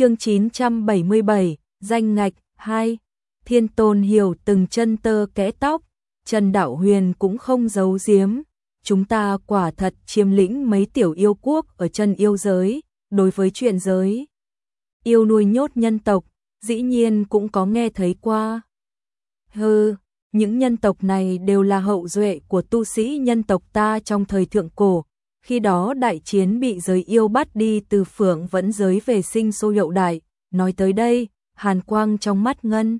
chương 977, danh ngạch 2. Thiên Tôn hiểu từng chân tơ kẽ tóc, Trần Đạo Huyền cũng không giấu giếm, chúng ta quả thật chiếm lĩnh mấy tiểu yêu quốc ở chân yêu giới, đối với chuyện giới. Yêu nuôi nhốt nhân tộc, dĩ nhiên cũng có nghe thấy qua. Hừ, những nhân tộc này đều là hậu duệ của tu sĩ nhân tộc ta trong thời thượng cổ, khi đó đại chiến bị giới yêu bắt đi từ phượng vẫn giới về sinh sôi hậu đại, nói tới đây, hàn quang trong mắt ngân.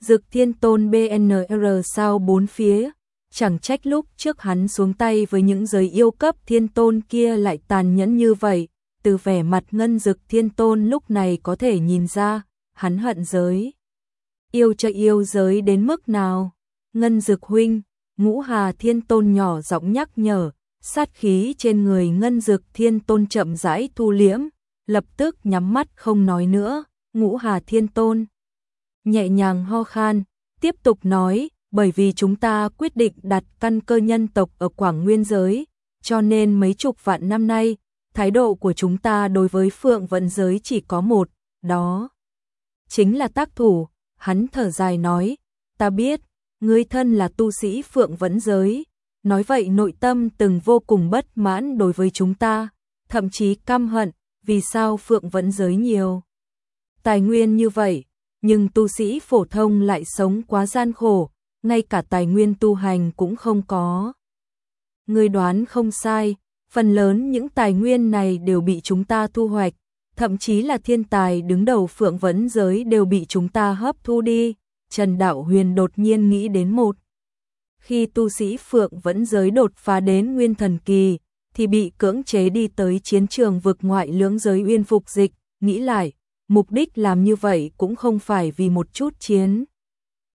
Dực thiên tôn BNR sao bốn phía, chẳng trách lúc trước hắn xuống tay với những giới yêu cấp thiên tôn kia lại tàn nhẫn như vậy, từ vẻ mặt ngân dực thiên tôn lúc này có thể nhìn ra, hắn hận giới. Yêu cho yêu giới đến mức nào? Ngân dực huynh, ngũ hà thiên tôn nhỏ giọng nhắc nhở, sát khí trên người ngân dược thiên tôn chậm rãi thu liễm, lập tức nhắm mắt không nói nữa, ngũ hà thiên tôn. Nhẹ nhàng ho khan, tiếp tục nói, bởi vì chúng ta quyết định đặt căn cơ nhân tộc ở Quảng Nguyên giới, cho nên mấy chục vạn năm nay, thái độ của chúng ta đối với phượng vận giới chỉ có một, đó. Chính là tác thủ, hắn thở dài nói, ta biết, ngươi thân là tu sĩ phượng vận giới, nói vậy nội tâm từng vô cùng bất mãn đối với chúng ta, thậm chí căm hận, vì sao phượng vẫn giới nhiều. Tài nguyên như vậy, nhưng tu sĩ phổ thông lại sống quá gian khổ, ngay cả tài nguyên tu hành cũng không có. Người đoán không sai, phần lớn những tài nguyên này đều bị chúng ta thu hoạch, thậm chí là thiên tài đứng đầu phượng vấn giới đều bị chúng ta hấp thu đi. Trần Đạo Huyền đột nhiên nghĩ đến một. Khi tu sĩ phượng vẫn giới đột phá đến nguyên thần kỳ, thì bị cưỡng chế đi tới chiến trường vực ngoại lưỡng giới uyên phục dịch, nghĩ lại, mục đích làm như vậy cũng không phải vì một chút chiến.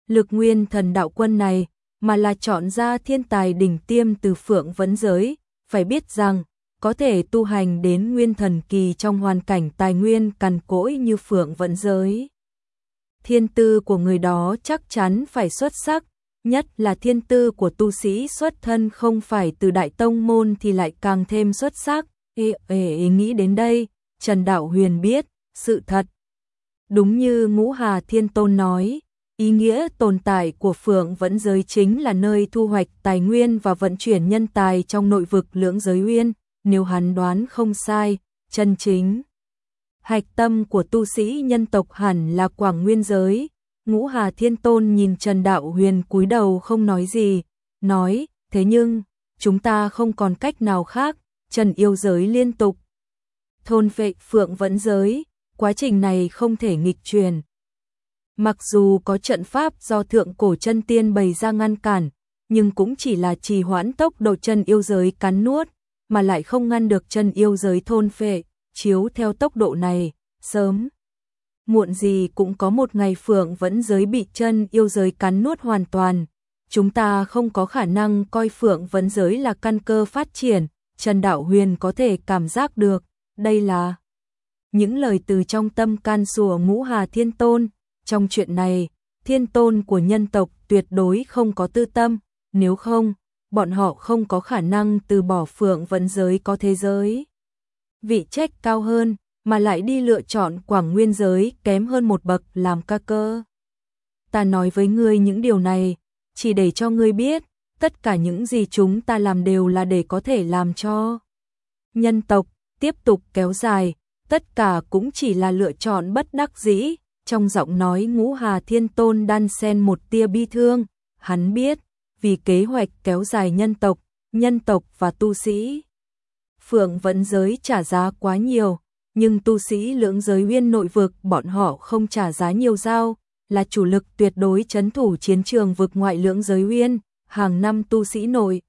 Lực nguyên thần đạo quân này, mà là chọn ra thiên tài đỉnh tiêm từ phượng vẫn giới, phải biết rằng, có thể tu hành đến nguyên thần kỳ trong hoàn cảnh tài nguyên cằn cỗi như phượng vẫn giới. Thiên tư của người đó chắc chắn phải xuất sắc, nhất là thiên tư của tu sĩ xuất thân không phải từ đại tông môn thì lại càng thêm xuất sắc. Ê, ê, ê nghĩ đến đây, Trần Đạo Huyền biết, sự thật. Đúng như Ngũ Hà Thiên Tôn nói, ý nghĩa tồn tại của Phượng vẫn giới chính là nơi thu hoạch tài nguyên và vận chuyển nhân tài trong nội vực lưỡng giới uyên, nếu hắn đoán không sai, chân chính. Hạch tâm của tu sĩ nhân tộc hẳn là Quảng Nguyên giới. Ngũ Hà Thiên Tôn nhìn Trần Đạo Huyền cúi đầu không nói gì, nói, thế nhưng, chúng ta không còn cách nào khác, Trần yêu giới liên tục. Thôn vệ phượng vẫn giới, quá trình này không thể nghịch truyền. Mặc dù có trận pháp do thượng cổ chân tiên bày ra ngăn cản, nhưng cũng chỉ là trì hoãn tốc độ chân yêu giới cắn nuốt, mà lại không ngăn được chân yêu giới thôn phệ, chiếu theo tốc độ này, sớm. Muộn gì cũng có một ngày phượng vẫn giới bị chân yêu giới cắn nuốt hoàn toàn. Chúng ta không có khả năng coi phượng vẫn giới là căn cơ phát triển, Trần Đạo Huyền có thể cảm giác được, đây là những lời từ trong tâm can sùa ngũ hà thiên tôn. Trong chuyện này, thiên tôn của nhân tộc tuyệt đối không có tư tâm, nếu không, bọn họ không có khả năng từ bỏ phượng vẫn giới có thế giới. Vị trách cao hơn, mà lại đi lựa chọn quảng nguyên giới kém hơn một bậc làm ca cơ. Ta nói với ngươi những điều này, chỉ để cho ngươi biết, tất cả những gì chúng ta làm đều là để có thể làm cho nhân tộc tiếp tục kéo dài, tất cả cũng chỉ là lựa chọn bất đắc dĩ. Trong giọng nói ngũ hà thiên tôn đan sen một tia bi thương, hắn biết, vì kế hoạch kéo dài nhân tộc, nhân tộc và tu sĩ. Phượng vẫn giới trả giá quá nhiều, nhưng tu sĩ lưỡng giới uyên nội vực bọn họ không trả giá nhiều giao, là chủ lực tuyệt đối chấn thủ chiến trường vực ngoại lưỡng giới uyên, hàng năm tu sĩ nội.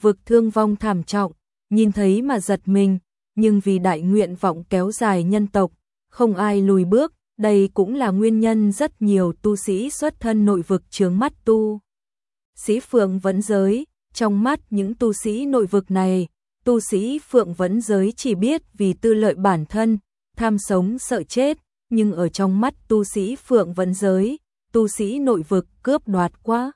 Vực thương vong thảm trọng, nhìn thấy mà giật mình, nhưng vì đại nguyện vọng kéo dài nhân tộc, không ai lùi bước, đây cũng là nguyên nhân rất nhiều tu sĩ xuất thân nội vực chướng mắt tu. Sĩ Phượng vẫn giới, trong mắt những tu sĩ nội vực này, tu sĩ Phượng vẫn giới chỉ biết vì tư lợi bản thân, tham sống sợ chết, nhưng ở trong mắt tu sĩ Phượng vẫn giới, tu sĩ nội vực cướp đoạt quá.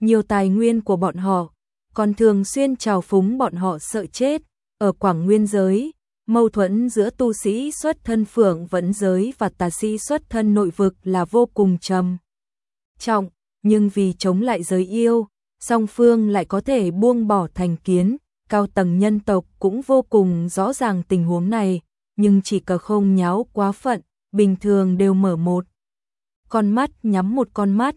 Nhiều tài nguyên của bọn họ, còn thường xuyên trào phúng bọn họ sợ chết, ở Quảng Nguyên giới, Mâu thuẫn giữa tu sĩ xuất thân phượng vẫn giới và tà sĩ xuất thân nội vực là vô cùng trầm. Trọng, nhưng vì chống lại giới yêu, song phương lại có thể buông bỏ thành kiến, cao tầng nhân tộc cũng vô cùng rõ ràng tình huống này, nhưng chỉ cờ không nháo quá phận, bình thường đều mở một con mắt nhắm một con mắt.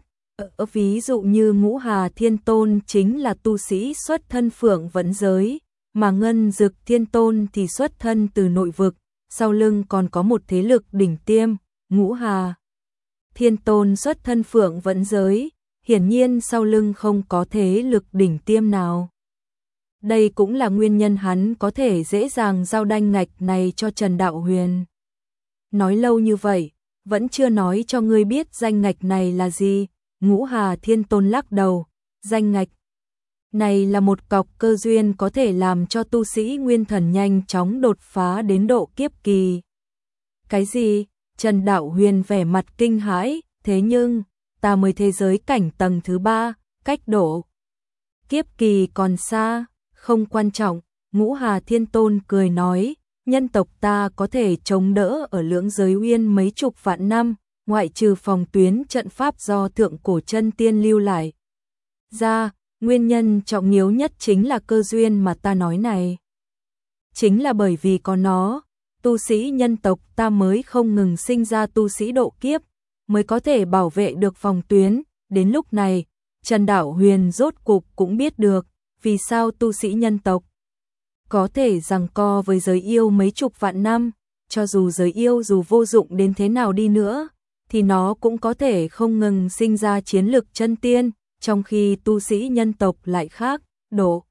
Ở ví dụ như Ngũ Hà Thiên Tôn chính là tu sĩ xuất thân phượng vẫn giới, mà Ngân Dực Thiên Tôn thì xuất thân từ nội vực, sau lưng còn có một thế lực đỉnh tiêm, Ngũ Hà. Thiên Tôn xuất thân phượng vẫn giới, hiển nhiên sau lưng không có thế lực đỉnh tiêm nào. Đây cũng là nguyên nhân hắn có thể dễ dàng giao đanh ngạch này cho Trần Đạo Huyền. Nói lâu như vậy, vẫn chưa nói cho ngươi biết danh ngạch này là gì, ngũ hà thiên tôn lắc đầu, danh ngạch. Này là một cọc cơ duyên có thể làm cho tu sĩ nguyên thần nhanh chóng đột phá đến độ kiếp kỳ. Cái gì? Trần Đạo Huyền vẻ mặt kinh hãi, thế nhưng, ta mới thế giới cảnh tầng thứ ba, cách độ. Kiếp kỳ còn xa, không quan trọng, ngũ hà thiên tôn cười nói, nhân tộc ta có thể chống đỡ ở lưỡng giới uyên mấy chục vạn năm, ngoại trừ phòng tuyến trận pháp do thượng cổ chân tiên lưu lại. Ra, nguyên nhân trọng yếu nhất chính là cơ duyên mà ta nói này. Chính là bởi vì có nó, tu sĩ nhân tộc ta mới không ngừng sinh ra tu sĩ độ kiếp, mới có thể bảo vệ được phòng tuyến. Đến lúc này, Trần Đạo Huyền rốt cục cũng biết được vì sao tu sĩ nhân tộc có thể rằng co với giới yêu mấy chục vạn năm, cho dù giới yêu dù vô dụng đến thế nào đi nữa, thì nó cũng có thể không ngừng sinh ra chiến lực chân tiên, trong khi tu sĩ nhân tộc lại khác, độ.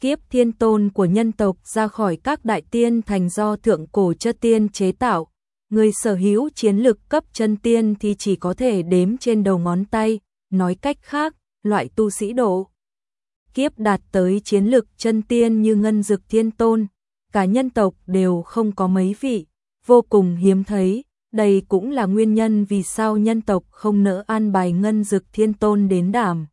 Kiếp thiên tôn của nhân tộc ra khỏi các đại tiên thành do thượng cổ chất tiên chế tạo, người sở hữu chiến lực cấp chân tiên thì chỉ có thể đếm trên đầu ngón tay, nói cách khác, loại tu sĩ độ kiếp đạt tới chiến lực chân tiên như ngân dực thiên tôn, cả nhân tộc đều không có mấy vị, vô cùng hiếm thấy. Đây cũng là nguyên nhân vì sao nhân tộc không nỡ an bài ngân dực thiên tôn đến đảm.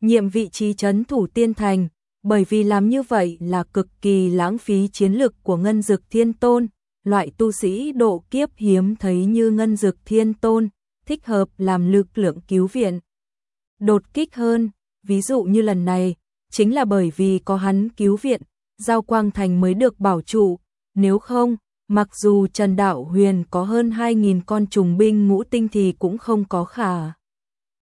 Nhiệm vị trí chấn thủ tiên thành, bởi vì làm như vậy là cực kỳ lãng phí chiến lực của ngân dực thiên tôn, loại tu sĩ độ kiếp hiếm thấy như ngân dực thiên tôn, thích hợp làm lực lượng cứu viện. Đột kích hơn, ví dụ như lần này, chính là bởi vì có hắn cứu viện, Giao Quang Thành mới được bảo trụ, nếu không, mặc dù Trần Đạo Huyền có hơn 2.000 con trùng binh ngũ tinh thì cũng không có khả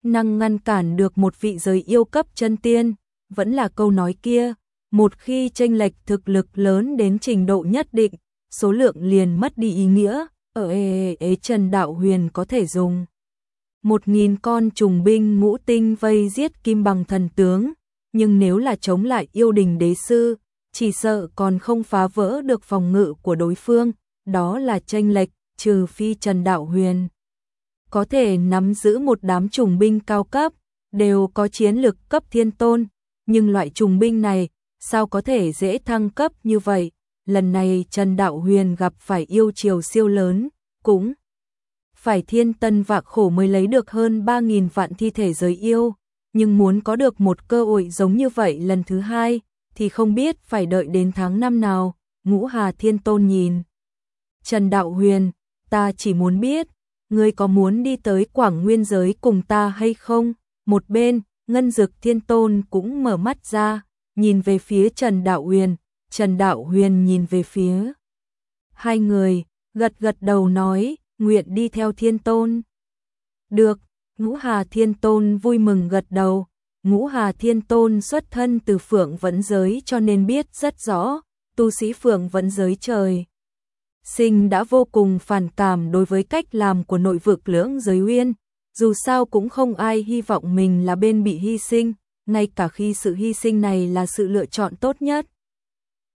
năng ngăn cản được một vị giới yêu cấp chân tiên, vẫn là câu nói kia, một khi tranh lệch thực lực lớn đến trình độ nhất định, số lượng liền mất đi ý nghĩa, ở ê, ê, ê Trần Đạo Huyền có thể dùng một nghìn con trùng binh ngũ tinh vây giết kim bằng thần tướng, nhưng nếu là chống lại yêu đình đế sư, chỉ sợ còn không phá vỡ được phòng ngự của đối phương, đó là tranh lệch, trừ phi Trần Đạo Huyền. Có thể nắm giữ một đám trùng binh cao cấp, đều có chiến lực cấp thiên tôn, nhưng loại trùng binh này, sao có thể dễ thăng cấp như vậy? Lần này Trần Đạo Huyền gặp phải yêu chiều siêu lớn, cũng phải thiên tân vạc khổ mới lấy được hơn 3.000 vạn thi thể giới yêu, nhưng muốn có được một cơ hội giống như vậy lần thứ hai, thì không biết phải đợi đến tháng năm nào, ngũ hà thiên tôn nhìn. Trần Đạo Huyền, ta chỉ muốn biết, ngươi có muốn đi tới quảng nguyên giới cùng ta hay không? Một bên, ngân dực thiên tôn cũng mở mắt ra, nhìn về phía Trần Đạo Huyền, Trần Đạo Huyền nhìn về phía. Hai người, gật gật đầu nói, nguyện đi theo thiên tôn. Được, Ngũ Hà Thiên Tôn vui mừng gật đầu. Ngũ Hà Thiên Tôn xuất thân từ Phượng Vẫn Giới cho nên biết rất rõ, tu sĩ Phượng Vẫn Giới trời. Sinh đã vô cùng phản cảm đối với cách làm của nội vực lưỡng giới uyên, dù sao cũng không ai hy vọng mình là bên bị hy sinh, ngay cả khi sự hy sinh này là sự lựa chọn tốt nhất.